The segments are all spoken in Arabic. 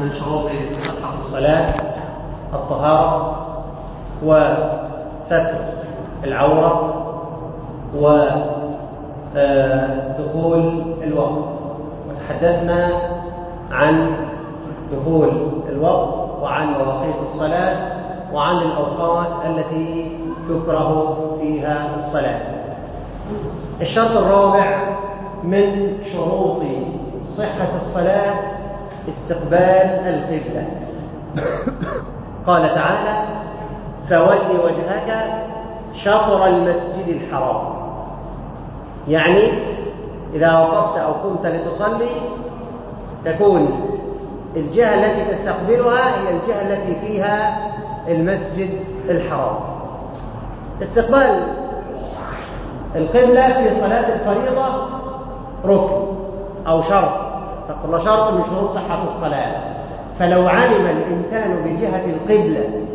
من شروط الصلاة الطهارة وستر العورة ودخول الوقت. وتحدثنا عن دخول الوقت وعن مواقيت الصلاة وعن الأوقات التي تكره فيها الصلاة. الشرط الرابع من شروط صحة الصلاة استقبال القبلة. قال تعالى فول وجهك شطر المسجد الحرام. يعني إذا وقفت أو قمت لتصلي تكون الجهة التي تستقبلها هي الجهة التي فيها المسجد الحرام. استقبال القبلة في صلاة الفريضة ركن أو شرط. الله شرط من شروط صحة الصلاة. فلو علم الإنسان بجهة القبلة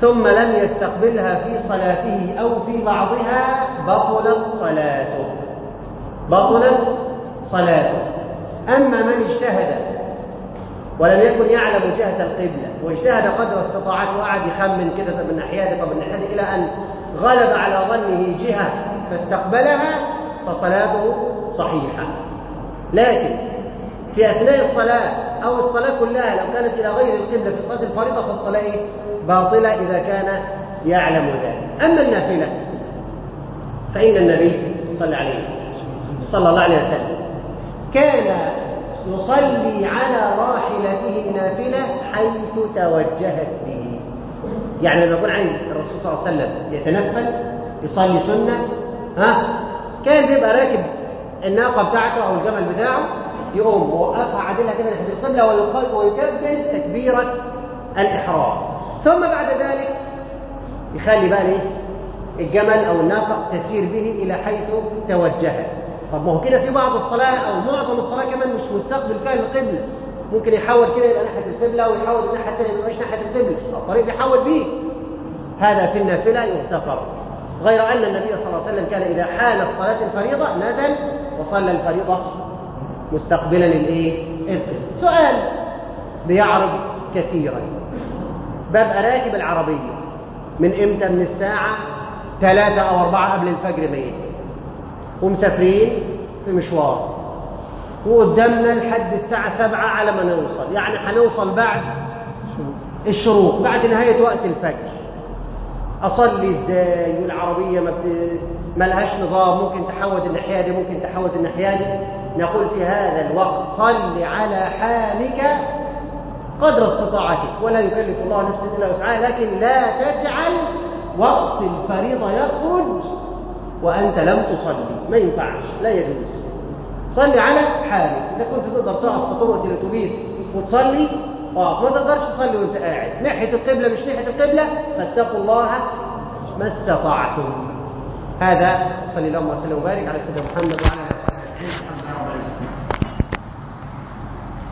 ثم لم يستقبلها في صلاته أو في بعضها بطلت صلاته. بطلت صلاته. أما من اجتهد ولم يكن يعلم جهة القبلة واجتهد قدر استطاعته وقعد يخمن كده طب الناحية دي طب الناحية إلى أن غلب على ظنه جهة فاستقبلها فصلاته صحيحة. لكن في أثناء الصلاة أو الصلاة كلها لو كانت إلى غير القبلة في صلاة الفريضة فالصلاة إيه؟ باطلة إذا كان يعلم ذلك. أما النافلة فإن النبي صلى عليه صلى الله عليه وسلم كان يصلي على راحلته نافلة حيث توجهت به. يعني لما يكون عايز الرسول صلى الله عليه وسلم يتنفل يصلي سنة ها؟ كان بيبقى راكب الناقة بتاعته أو الجمل بتاعه يقوم وقفها عادلها كده ناحية القبلة ويكبر تكبيرة الإحرام. ثم بعد ذلك يخلي بقى ليه؟ الجمل أو الناقة تسير به إلى حيث توجهت طب ما هو كده في بعض الصلاة أو معظم الصلاة كمان مش مستقبل فيها القبلة. ممكن يحول كده يبقى ناحية القبلة ويحول الناحية الثانية يبقى مش ناحية القبلة. الطريق بيحول بيه. هذا في النافلة يغتفر. غير أن النبي صلى الله عليه وسلم كان إذا حانت صلاة الفريضة نزل وصلى الفريضة مستقبلا الإيه؟ القبلة سؤال. بيعرض كثيرا. ببقى راكب العربية. من إمتى؟ من الساعة ثلاثة أو أربعة قبل الفجر ميت ومسافرين في مشوار. وقدامنا لحد الساعة سبعة على ما نوصل. يعني هنوصل بعد الشروق بعد نهاية وقت الفجر. أصلي إزاي؟ والعربية ما. ملهاش نظام ممكن تحود الناحية دي ممكن تحود الناحية دي. نقول في هذا الوقت صل على حالك قدر استطاعتك. ولا يكلف الله نفسا إلا وسعها لكن لا تجعل وقت الفريضة يخرج وأنت لم تصلي. ما ينفعش لا يجوز. صلي على حالك. إذا كنت تقدر تقف في طرقة الأتوبيس وتصلي آه ما تقدرش تصلي وانت قاعد. ناحية القبلة مش ناحية القبلة؟ فاتقوا الله ما استطعتم. هذا صلى الله وسلم وبارك على سيدنا محمد وعلى آله وصحبه